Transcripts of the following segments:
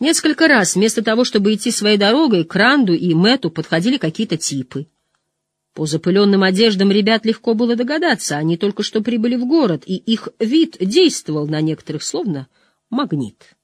Несколько раз вместо того, чтобы идти своей дорогой, к Ранду и Мэту подходили какие-то типы. По запыленным одеждам ребят легко было догадаться, они только что прибыли в город, и их вид действовал на некоторых словно магнит.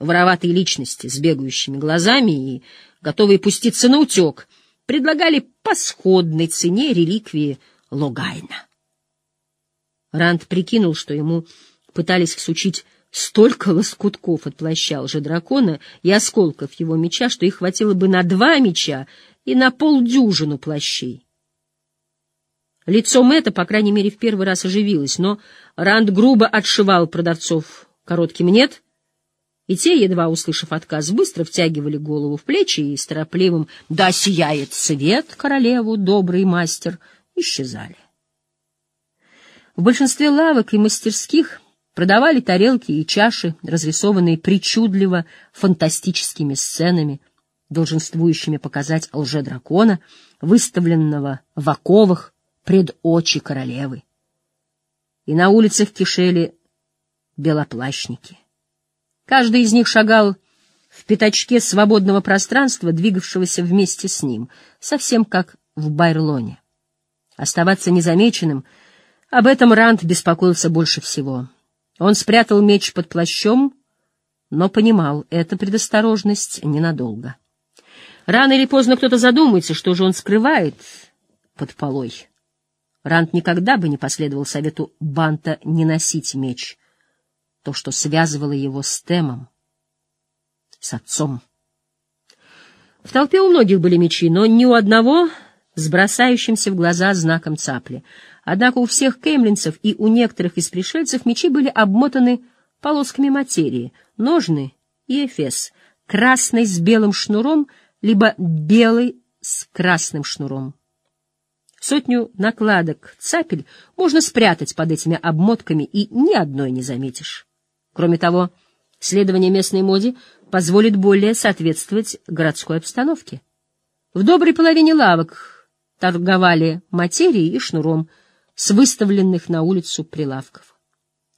Вороватые личности с бегающими глазами и готовые пуститься на утек предлагали по сходной цене реликвии Логайна. Ранд прикинул, что ему пытались всучить столько лоскутков от плаща лже-дракона и осколков его меча, что их хватило бы на два меча и на полдюжину плащей. Лицо Мэтта, по крайней мере, в первый раз оживилось, но Ранд грубо отшивал продавцов коротким «нет», и те, едва услышав отказ, быстро втягивали голову в плечи и с торопливым «да сияет свет королеву, добрый мастер» исчезали. В большинстве лавок и мастерских продавали тарелки и чаши, разрисованные причудливо фантастическими сценами, долженствующими показать лже-дракона, выставленного в оковах пред очи королевы. И на улицах кишели белоплащники. Каждый из них шагал в пятачке свободного пространства, двигавшегося вместе с ним, совсем как в Байрлоне. Оставаться незамеченным — об этом Ранд беспокоился больше всего. Он спрятал меч под плащом, но понимал, эта предосторожность ненадолго. Рано или поздно кто-то задумается, что же он скрывает под полой. Ранд никогда бы не последовал совету Банта не носить меч. То, что связывало его с Темом, с отцом. В толпе у многих были мечи, но ни у одного с бросающимся в глаза знаком цапли — Однако у всех кемлинцев и у некоторых из пришельцев мечи были обмотаны полосками материи, ножны и эфес, красный с белым шнуром, либо белый с красным шнуром. Сотню накладок цапель можно спрятать под этими обмотками, и ни одной не заметишь. Кроме того, следование местной моде позволит более соответствовать городской обстановке. В доброй половине лавок торговали материей и шнуром — с выставленных на улицу прилавков.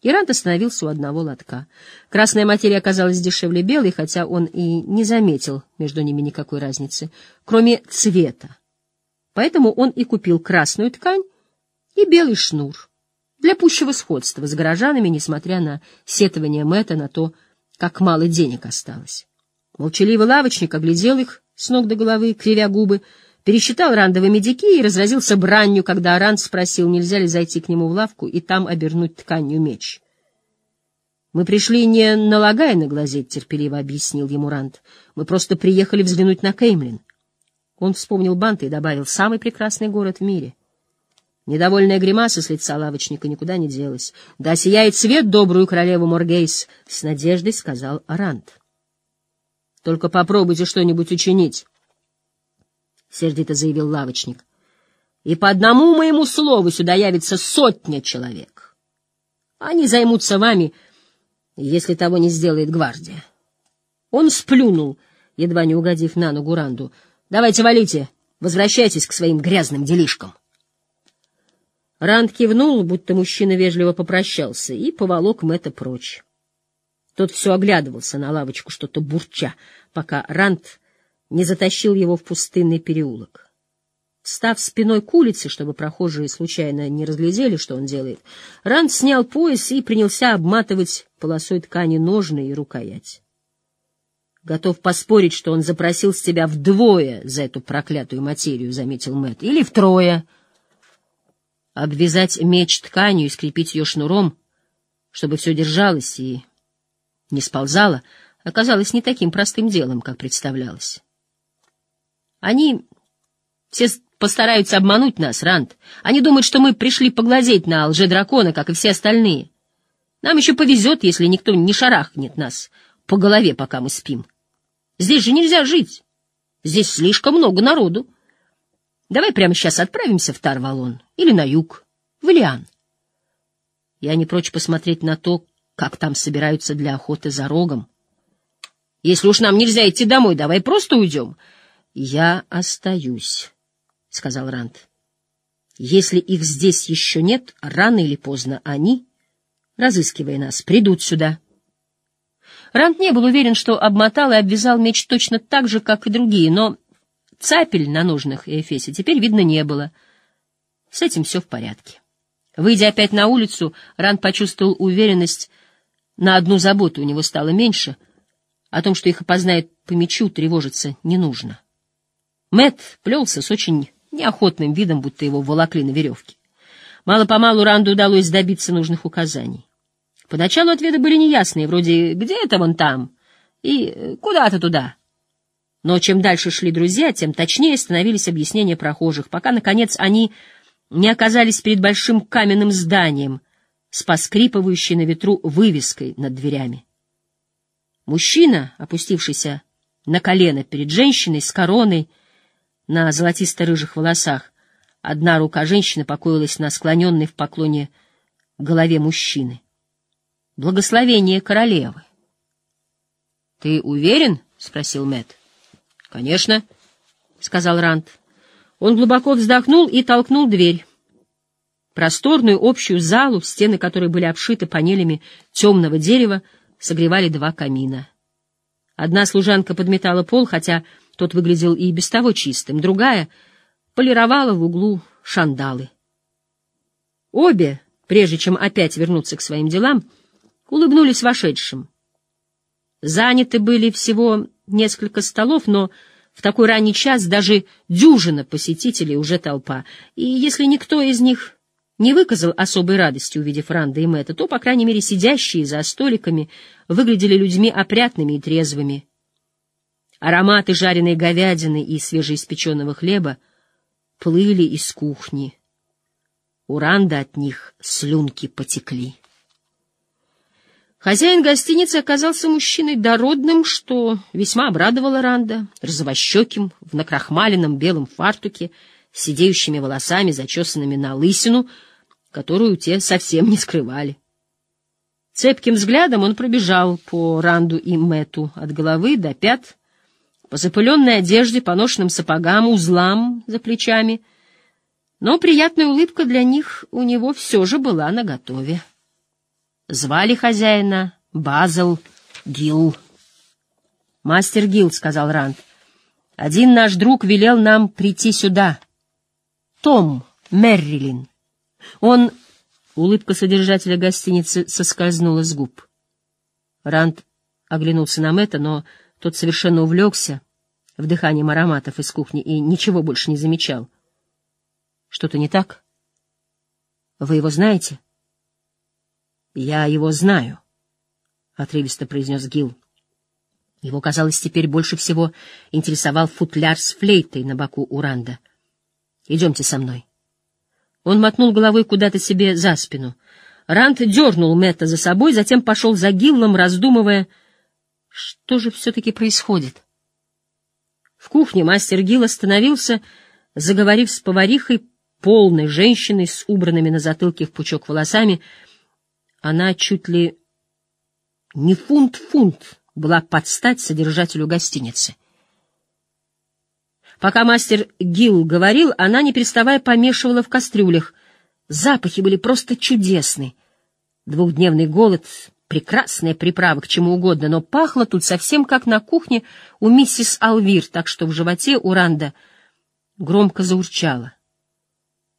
Ирант остановился у одного лотка. Красная материя оказалась дешевле белой, хотя он и не заметил между ними никакой разницы, кроме цвета. Поэтому он и купил красную ткань и белый шнур для пущего сходства с горожанами, несмотря на сетование Мэтта на то, как мало денег осталось. Молчаливый лавочник оглядел их с ног до головы, кривя губы, пересчитал Рандовы медяки и разразился бранью, когда Ранд спросил, нельзя ли зайти к нему в лавку и там обернуть тканью меч. «Мы пришли не на Логайна глазеть», — терпеливо объяснил ему Ранд. «Мы просто приехали взглянуть на Кеймлин». Он вспомнил Банта и добавил «самый прекрасный город в мире». Недовольная гримаса с лица лавочника никуда не делась. «Да сияет свет добрую королеву Моргейс», — с надеждой сказал Ранд. «Только попробуйте что-нибудь учинить». — сердито заявил лавочник. — И по одному моему слову сюда явится сотня человек. Они займутся вами, если того не сделает гвардия. Он сплюнул, едва не угодив на ногу Ранду. — Давайте валите, возвращайтесь к своим грязным делишкам. Ранд кивнул, будто мужчина вежливо попрощался, и поволок Мэтта прочь. Тот все оглядывался на лавочку, что-то бурча, пока Ранд не затащил его в пустынный переулок. Став спиной к улице, чтобы прохожие случайно не разглядели, что он делает, Ранд снял пояс и принялся обматывать полосой ткани ножны и рукоять. Готов поспорить, что он запросил с тебя вдвое за эту проклятую материю, — заметил Мэтт, — или втрое. Обвязать меч тканью и скрепить ее шнуром, чтобы все держалось и не сползало, оказалось не таким простым делом, как представлялось. Они все постараются обмануть нас, Рант. Они думают, что мы пришли поглазеть на лжедракона, как и все остальные. Нам еще повезет, если никто не шарахнет нас по голове, пока мы спим. Здесь же нельзя жить. Здесь слишком много народу. Давай прямо сейчас отправимся в Тарвалон или на юг, в Илиан. Я не прочь посмотреть на то, как там собираются для охоты за рогом. Если уж нам нельзя идти домой, давай просто уйдем. «Я остаюсь», — сказал Ранд. «Если их здесь еще нет, рано или поздно они, разыскивая нас, придут сюда». Ранд не был уверен, что обмотал и обвязал меч точно так же, как и другие, но цапель на ножных эфесе теперь видно не было. С этим все в порядке. Выйдя опять на улицу, Ранд почувствовал уверенность, на одну заботу у него стало меньше, о том, что их опознает по мечу, тревожиться не нужно. Мэт плелся с очень неохотным видом, будто его волокли на веревке. Мало-помалу Ранду удалось добиться нужных указаний. Поначалу ответы были неясные, вроде «где это вон там?» и «куда-то туда». Но чем дальше шли друзья, тем точнее становились объяснения прохожих, пока, наконец, они не оказались перед большим каменным зданием с поскрипывающей на ветру вывеской над дверями. Мужчина, опустившийся на колено перед женщиной с короной на золотисто-рыжих волосах, одна рука женщины покоилась на склоненной в поклоне голове мужчины. Благословение королевы. — Ты уверен? — спросил Мэт. Конечно, — сказал Ранд. Он глубоко вздохнул и толкнул дверь. Просторную общую залу, стены которой были обшиты панелями темного дерева, согревали два камина. Одна служанка подметала пол, хотя тот выглядел и без того чистым, другая полировала в углу шандалы. Обе, прежде чем опять вернуться к своим делам, улыбнулись вошедшим. Заняты были всего несколько столов, но в такой ранний час даже дюжина посетителей уже толпа, и если никто из них не выказал особой радости, увидев Ранда и Мэтта, то, по крайней мере, сидящие за столиками выглядели людьми опрятными и трезвыми. Ароматы жареной говядины и свежеиспеченного хлеба плыли из кухни. У Ранда от них слюнки потекли. Хозяин гостиницы оказался мужчиной дородным, что весьма обрадовало Ранда, розовощеким, в накрахмаленном белом фартуке, с сидеющими волосами, зачесанными на лысину, которую те совсем не скрывали. Цепким взглядом он пробежал по Ранду и Мету от головы до пят, по запыленной одежде, по ношенным сапогам, узлам за плечами, но приятная улыбка для них у него все же была наготове. Звали хозяина Базел Гилл. «Мастер Гилл», — сказал Ранд, — «один наш друг велел нам прийти сюда. Том Меррилин. Он...» Улыбка содержателя гостиницы соскользнула с губ. Ранд оглянулся на Мэтта, но тот совершенно увлекся вдыханием ароматов из кухни и ничего больше не замечал. «Что-то не так? Вы его знаете?» «Я его знаю», — отрывисто произнес Гил. Его, казалось, теперь больше всего интересовал футляр с флейтой на боку Уранда. «Идемте со мной». Он мотнул головой куда-то себе за спину. Ранд дернул Мэтта за собой, затем пошел за Гиллом, раздумывая, что же все-таки происходит. В кухне мастер Гилл остановился, заговорив с поварихой, полной женщиной с убранными на затылке в пучок волосами, — она чуть ли не фунт-фунт была под стать содержателю гостиницы. Пока мастер Гил говорил, она, не переставая, помешивала в кастрюлях. Запахи были просто чудесны. Двухдневный голод — прекрасная приправа к чему угодно, но пахло тут совсем как на кухне у миссис Алвир, так что в животе у Ранда громко заурчало.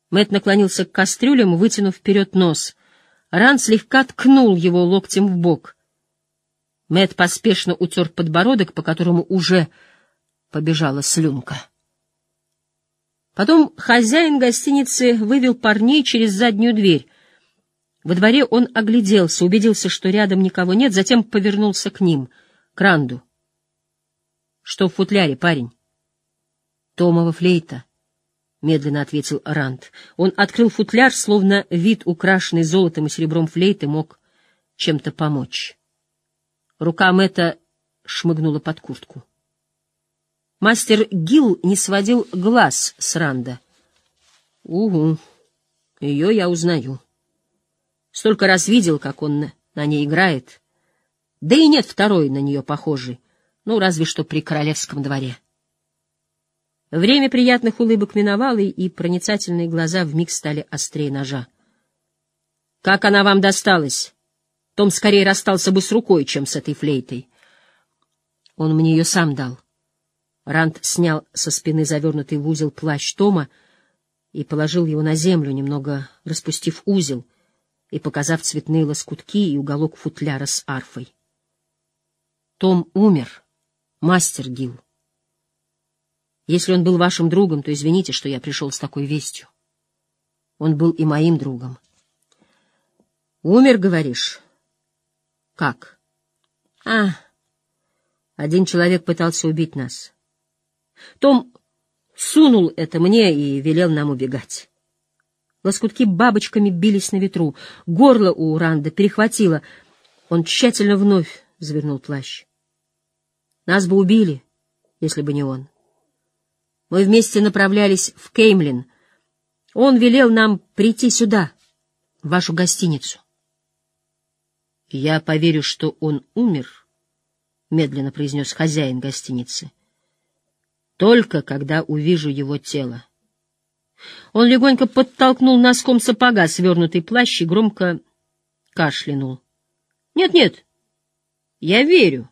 Мэт наклонился к кастрюлям, вытянув вперед нос — Ран слегка ткнул его локтем в бок. Мэт поспешно утер подбородок, по которому уже побежала слюнка. Потом хозяин гостиницы вывел парней через заднюю дверь. Во дворе он огляделся, убедился, что рядом никого нет, затем повернулся к ним, к Ранду. — Что в футляре, парень? — Томова флейта медленно ответил Ранд. Он открыл футляр, словно вид, украшенный золотом и серебром флейты, мог чем-то помочь. Рука Мэтта шмыгнула под куртку. Мастер Гил не сводил глаз с Ранда. «Угу, ее я узнаю. Столько раз видел, как он на, ней играет. Да и нет второй на нее похожей, ну, разве что при королевском дворе». Время приятных улыбок миновало, и проницательные глаза вмиг стали острее ножа. «Как она вам досталась? Том скорее расстался бы с рукой, чем с этой флейтой». Он мне ее сам дал. Ранд снял со спины завернутый в узел плащ Тома и положил его на землю, немного распустив узел и показав цветные лоскутки и уголок футляра с арфой. Том умер, мастер Гил. Если он был вашим другом, то извините, что я пришел с такой вестью. Он был и моим другом. Умер, говоришь? Как? А, один человек пытался убить нас. Том сунул это мне и велел нам убегать. Лоскутки бабочками бились на ветру. Горло у Ранда перехватило. Он тщательно вновь завернул плащ. Нас бы убили, если бы не он. Мы вместе направлялись в Кеймлин. Он велел нам прийти сюда, в вашу гостиницу. — Я поверю, что он умер, — медленно произнес хозяин гостиницы, — только когда увижу его тело. Он легонько подтолкнул носком сапога свернутый плащ и громко кашлянул. «Нет, — Нет-нет, я верю.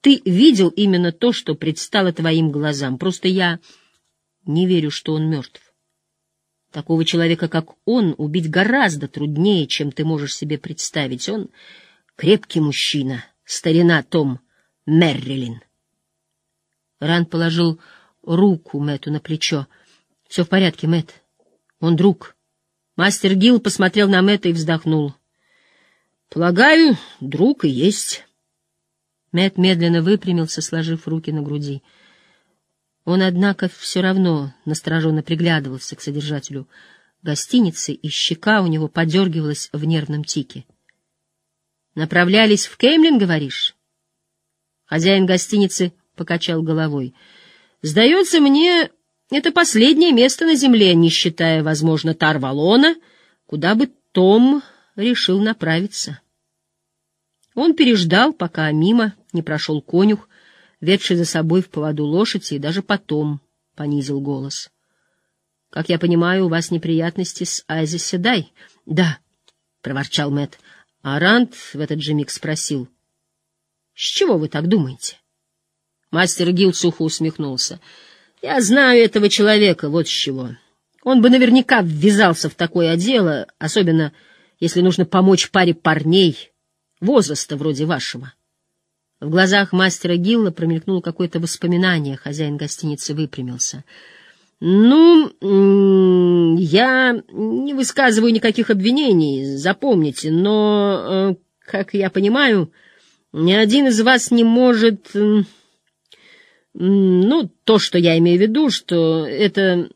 Ты видел именно то, что предстало твоим глазам. Просто я не верю, что он мертв. Такого человека, как он, убить гораздо труднее, чем ты можешь себе представить. Он крепкий мужчина, старина Том Меррилин. Ран положил руку Мэту на плечо. — Все в порядке, Мэт. Он друг. Мастер Гил посмотрел на Мэтта и вздохнул. — Полагаю, друг и есть. Мэт медленно выпрямился, сложив руки на груди. Он, однако, все равно настороженно приглядывался к содержателю гостиницы, и щека у него подергивалась в нервном тике. «Направлялись в Кеймлин, говоришь?» Хозяин гостиницы покачал головой. «Сдается мне, это последнее место на земле, не считая, возможно, Тарвалона, куда бы Том решил направиться». Он переждал, пока мимо не прошел конюх, ведший за собой в поводу лошади, и даже потом понизил голос. — Как я понимаю, у вас неприятности с Айзи Седай? — Да, — проворчал Мэт. А Ранд в этот же миг спросил. — С чего вы так думаете? Мастер Гил сухо усмехнулся. — Я знаю этого человека, вот с чего. Он бы наверняка ввязался в такое дело, особенно если нужно помочь паре парней возраста вроде вашего. — в глазах мастера Гилла промелькнуло какое-то воспоминание, хозяин гостиницы выпрямился. «Ну, я не высказываю никаких обвинений, запомните, но, э, как я понимаю, ни один из вас не может... Ну, то, что я имею в виду, что это...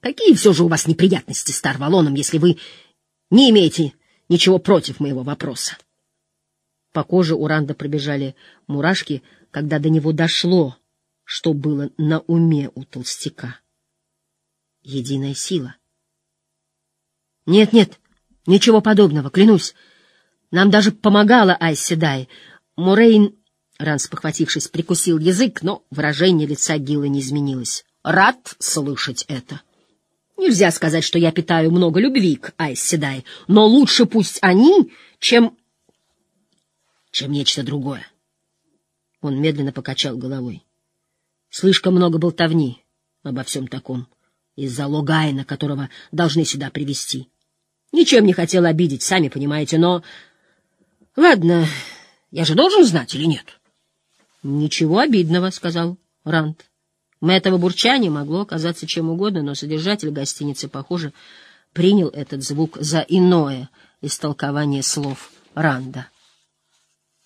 Какие все же у вас неприятности с Тарвалоном, если вы не имеете ничего против моего вопроса? По коже у Ранда пробежали мурашки, когда до него дошло, что было на уме у толстяка. Единая сила. «Нет, нет, ничего подобного, клянусь. Нам даже помогала Айседай. Мурейн, Ранс, похватившись, прикусил язык, но выражение лица Гила не изменилось. Рад слышать это. Нельзя сказать, что я питаю много любви к Айседай, но лучше пусть они, чем чем нечто другое. Он медленно покачал головой. Слишком много болтовни обо всем таком, из-за Логайна, которого должны сюда привести. Ничем не хотел обидеть, сами понимаете, но... Ладно, я же должен знать или нет? Ничего обидного, — сказал Рант. этого бурчания могло оказаться чем угодно, но содержатель гостиницы, похоже, принял этот звук за иное истолкование слов Ранда.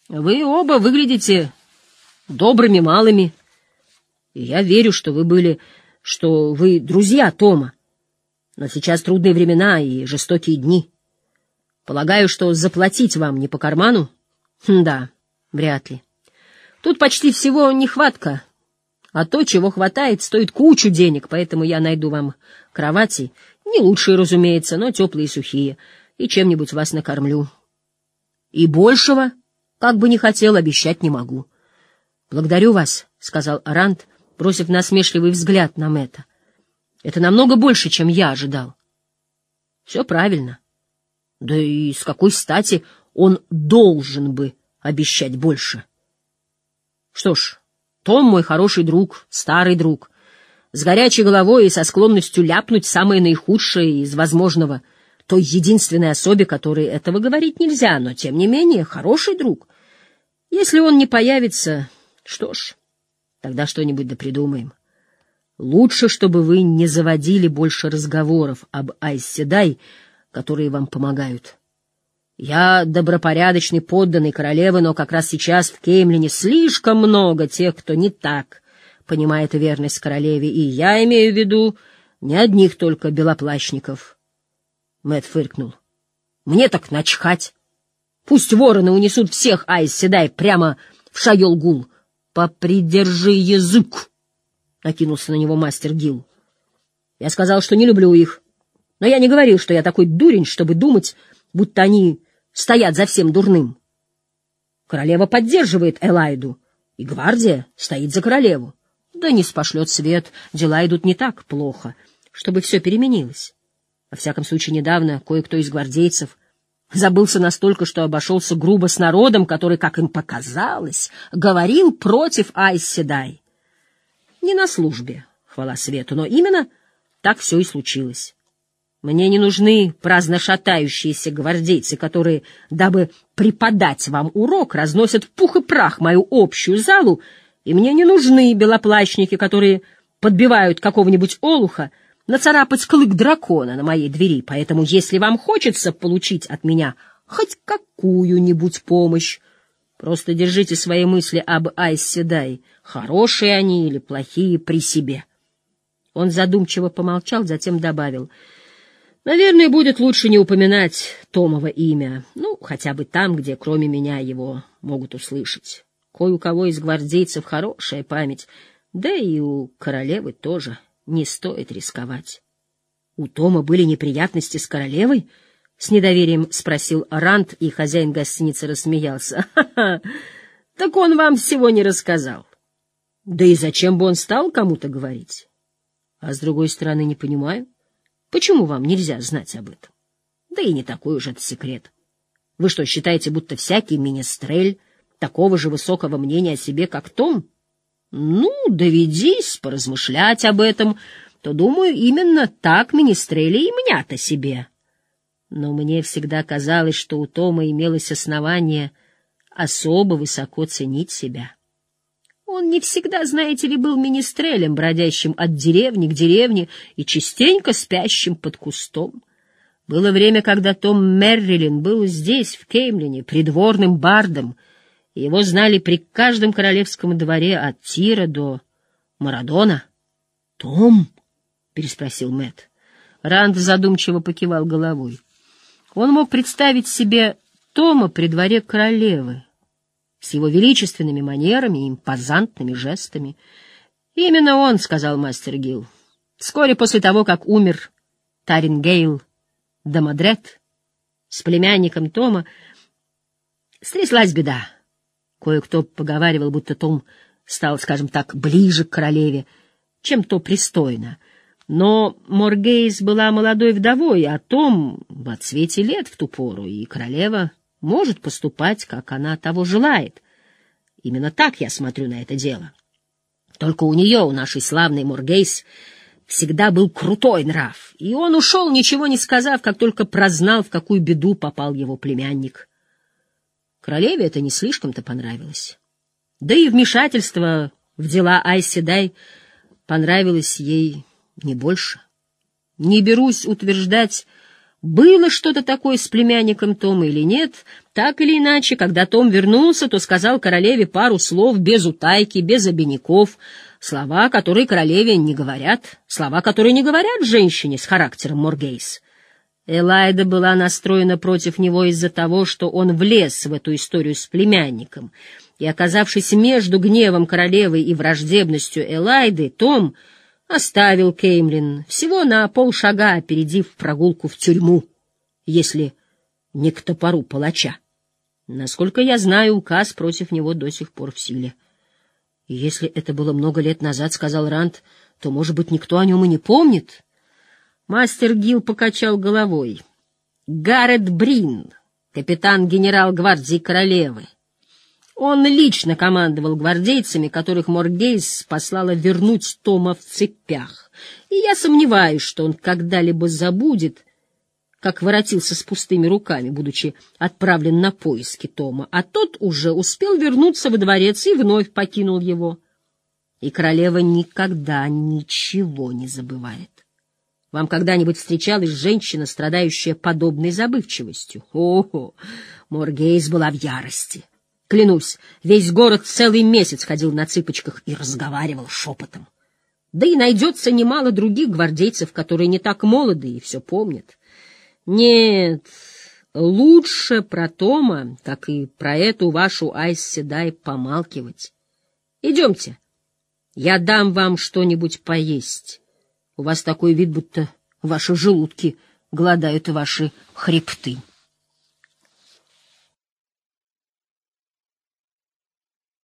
Вы оба выглядите добрыми малыми. Я верю, что вы были, что вы друзья Тома. Но сейчас трудные времена и жестокие дни. Полагаю, что заплатить вам не по карману? Хм, да, вряд ли. Тут почти всего нехватка, а то, чего хватает, стоит кучу денег, поэтому я найду вам кровати, не лучшие, разумеется, но теплые и сухие, и чем-нибудь вас накормлю. И большего как бы не хотел, обещать не могу. — Благодарю вас, — сказал Арант, бросив насмешливый взгляд на Мэтта. — Это намного больше, чем я ожидал. — Все правильно. Да и с какой стати он должен бы обещать больше? Что ж, Том мой хороший друг, старый друг, с горячей головой и со склонностью ляпнуть самое наихудшее из возможного, той единственной особе, которой этого говорить нельзя, но, тем не менее, хороший друг. Если он не появится, что ж, тогда что-нибудь да придумаем. Лучше, чтобы вы не заводили больше разговоров об Айседай, которые вам помогают. Я добропорядочный подданный королевы, но как раз сейчас в Кеймлине слишком много тех, кто не так понимает верность королеве, и я имею в виду не одних только белоплащников. Мэт фыркнул. Мне так начхать. Пусть вороны унесут всех Айс прямо в Шайол-Гул. Попридержи язык, — накинулся на него мастер Гил. Я сказал, что не люблю их. Но я не говорил, что я такой дурень, чтобы думать, будто они стоят за всем дурным. Королева поддерживает Элайду, и гвардия стоит за королеву. Да не спошлет свет, дела идут не так плохо, чтобы все переменилось. Во всяком случае, недавно кое-кто из гвардейцев забылся настолько, что обошелся грубо с народом, который, как им показалось, говорил против Айседай. Не на службе, хвала свету, но именно так все и случилось. Мне не нужны праздно шатающиеся гвардейцы, которые, дабы преподать вам урок, разносят в пух и прах мою общую залу, и мне не нужны белоплащники, которые подбивают какого-нибудь олуха нацарапать клык дракона на моей двери, поэтому если вам хочется получить от меня хоть какую-нибудь помощь, просто держите свои мысли об Айседай, хорошие они или плохие, при себе. Он задумчиво помолчал, затем добавил — Наверное, будет лучше не упоминать Томова имя, ну, хотя бы там, где кроме меня его могут услышать. Кое у кого из гвардейцев хорошая память, да и у королевы тоже не стоит рисковать. У Тома были неприятности с королевой? С недоверием спросил Рант, и хозяин гостиницы рассмеялся. Ха-ха, так он вам всего не рассказал. Да и зачем бы он стал кому-то говорить? А с другой стороны, не понимаю. Почему вам нельзя знать об этом? Да и не такой уж это секрет. Вы что, считаете, будто всякий министрель такого же высокого мнения о себе, как Том? Ну, доведись поразмышлять об этом, то, думаю, именно так министрели и мнят о себе. Но мне всегда казалось, что у Тома имелось основание особо высоко ценить себя. Он не всегда, знаете ли, был министрелем, бродящим от деревни к деревне и частенько спящим под кустом. Было время, когда Том Меррилин был здесь, в Кеймлине, придворным бардом, и его знали при каждом королевском дворе от Тира до Марадона. — Том? — переспросил Мэт. Ранд задумчиво покивал головой. Он мог представить себе Тома при дворе королевы, с его величественными манерами и импозантными жестами. «Именно он», — сказал мастер Гил. Вскоре после того, как умер Тарингейл Дамадрет с племянником Тома, стряслась беда. Кое-кто поговаривал, будто Том стал, скажем так, ближе к королеве, чем то пристойно. Но Моргейс была молодой вдовой, а Том в отсвете лет в ту пору, и королева может поступать, как она того желает. Именно так я смотрю на это дело. Только у нее, у нашей славной Моргейс, всегда был крутой нрав, и он ушел, ничего не сказав, как только прознал, в какую беду попал его племянник. Королеве это не слишком-то понравилось. Да и вмешательство в дела Айседай понравилось ей не больше. Не берусь утверждать, было что-то такое с племянником Тома или нет, так или иначе, когда Том вернулся, то сказал королеве пару слов без утайки, без обиняков, слова, которые королеве не говорят, слова, которые не говорят женщине с характером Моргейс. Элайда была настроена против него из-за того, что он влез в эту историю с племянником, и, оказавшись между гневом королевы и враждебностью Элайды, Том оставил Кеймлин всего на полшага, опередив прогулку в тюрьму, если не к топору палача. Насколько я знаю, указ против него до сих пор в силе. Если это было много лет назад, — сказал Ранд, — то, может быть, никто о нем и не помнит. Мастер Гил покачал головой. Гаррет Брин, капитан генерал гвардии королевы. Он лично командовал гвардейцами, которых Моргейс послала вернуть Тома в цепях. И я сомневаюсь, что он когда-либо забудет, как воротился с пустыми руками, будучи отправлен на поиски Тома, а тот уже успел вернуться во дворец и вновь покинул его. И королева никогда ничего не забывает. Вам когда-нибудь встречалась женщина, страдающая подобной забывчивостью? О, Моргейс была в ярости. Клянусь, весь город целый месяц ходил на цыпочках и разговаривал шепотом. Да и найдется немало других гвардейцев, которые не так молоды и все помнят. Нет, лучше про Тома, как и про эту вашу Айс дай помалкивать. Идемте, я дам вам что-нибудь поесть. У вас такой вид, будто ваши желудки гладают ваши хребты.